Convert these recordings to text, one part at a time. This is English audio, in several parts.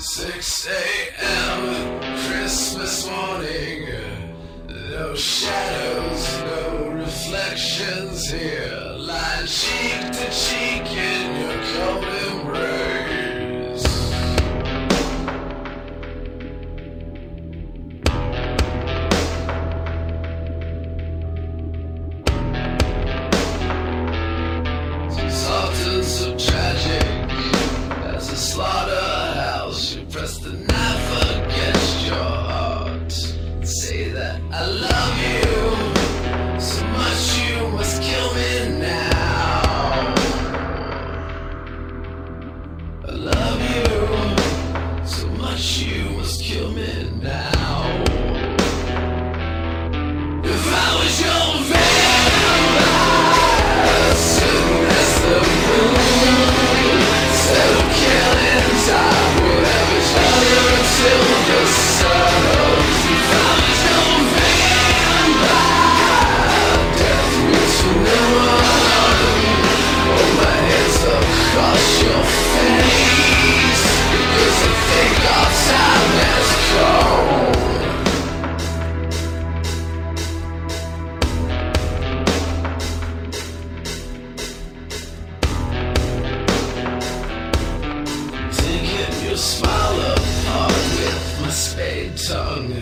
6 a.m. Christmas morning. No shadows, no reflections here. Lying cheek to cheek in your cold embrace. Something so tragic as a slaughterhouse. Press the knife against your heart. Say that I love you so much you must kill me now. I love you so much you must kill me now. If I was your spade tongue.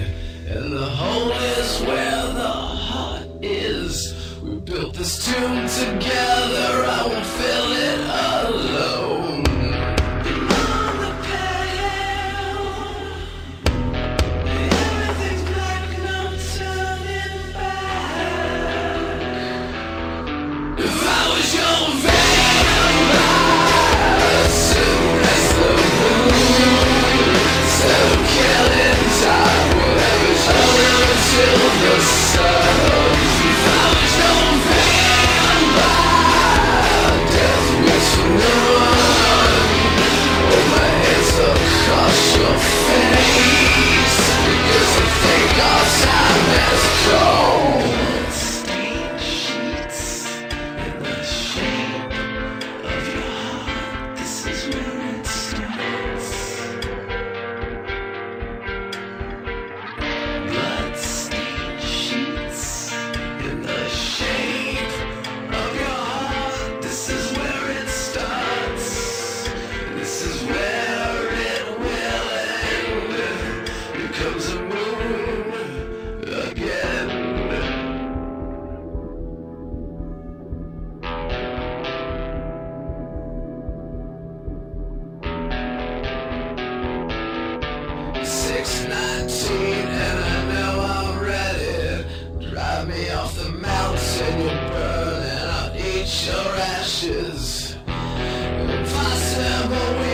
And the hole is where the heart is. We built this tomb together, I won't fill it alone. will burn and I'll eat your ashes. Impossible.